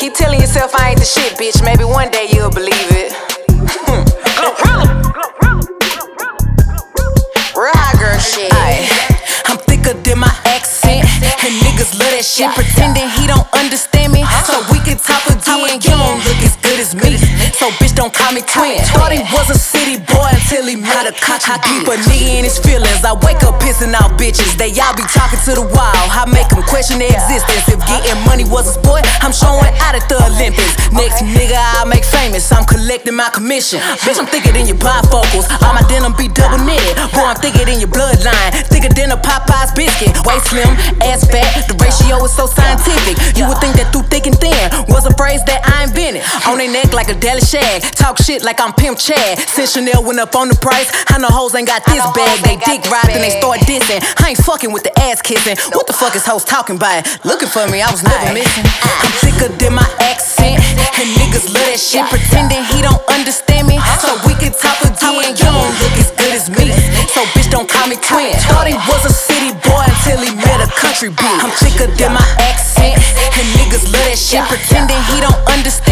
Keep telling yourself I ain't the shit, bitch. Maybe one day you'll believe it. Ride girl shit. Aye. I'm thicker than my accent. And niggas love that shit. Pretending he don't understand me. So we can talk again. You don't look as good as me. So bitch, don't call me twin. Thought he was a city boy until he met a country deep a nigga in his feelings. I wake up pissing out bitches. They all be talking to the wall. I make them question their existence. If getting money was a sport, I'm showing out at the Olympics. Next nigga I make famous. I'm collecting my commission. Bitch, I'm thicker than your bifocals. All my denim be double knitted. Boy, I'm thicker than your bloodline. Thicker than a Popeye's biscuit. Waist slim, ass fat. The ratio is so scientific. You would think that through thick and thin was a phrase that I invented. On their neck like a deli shag. Talk shit like I'm Pimp Chad. Since Chanel went up on the price, I know hoes ain't got this bag. They dick ride, then they start dissing. I ain't fucking with the ass kissing. What the fuck is hoes talking about? Looking for me, I was never missing. I'm thicker than my accent. And niggas love that shit. Pretending he don't understand me. So we can talk again. You don't look as good as me. So bitch, don't call me twin. Thought he was a city boy until he met a country bitch. I'm thicker than my accent. And niggas love that shit. Pretending he don't understand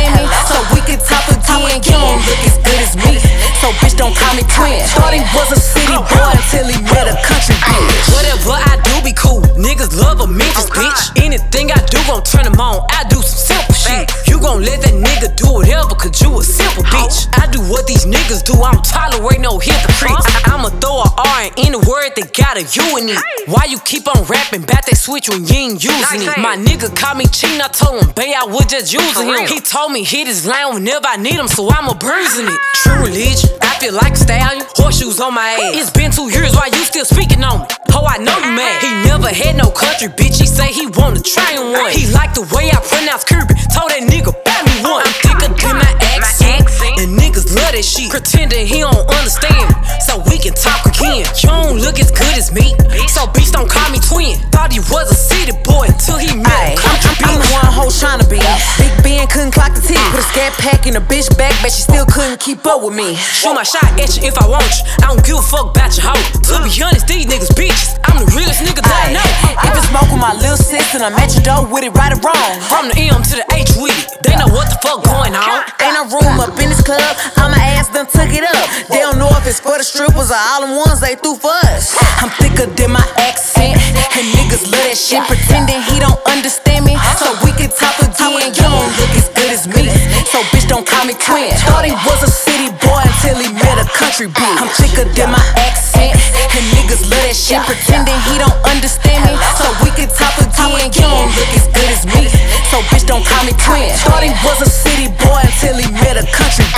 do gon' turn them on. I do some simple shit. You gon' let that nigga do whatever, cause you a simple bitch. I do what these niggas do. I don't tolerate no hypocrites. I- I'ma throw a R in any word that got a U in it. Why you keep on rapping about that switch when you ain't using it? My nigga called me cheating. I told him, bae, I was just using him. He told me hit his line whenever I need him, so I'm a bruising it. True religion. I feel like a stallion. Horseshoes on my ass. It's been two years. Why you still speaking on me? Oh, I know you mad. He never had no country, bitch. He say he wanna try on one. He like the way I pronounce Kirby. Told that nigga, buy me one. I'm thicker than my accent. And niggas love that shit. Pretending he don't understand. So we can talk again. You don't look as good as me. So bitch, don't call me twin. Thought he was a Put a scat pack in a bitch back, but she still couldn't keep up with me. Shoot my shot at you if I want you. I don't give a fuck about your hoe. To be honest, these niggas bitches. I'm the realest nigga that I know. if it's smoke with my little sis and I'm at your door with it right or wrong. From the M to the H with it. They know what the fuck going on. Ain't no room up in this club. I'ma ass done took it up. They don't know if it's for the strippers or all them ones they threw for us. I'm thicker than my accent. And niggas love that shit. Pretending he don't understand me. So we can talk again. You don't So bitch, don't call me twin. Thought he was a city boy until he met a country bitch. I'm thicker than my accent. And niggas love that shit. Pretending he don't understand me. So we can talk again. You don't look as good as me. So bitch, don't call me twin. Thought he was a city boy until he met a country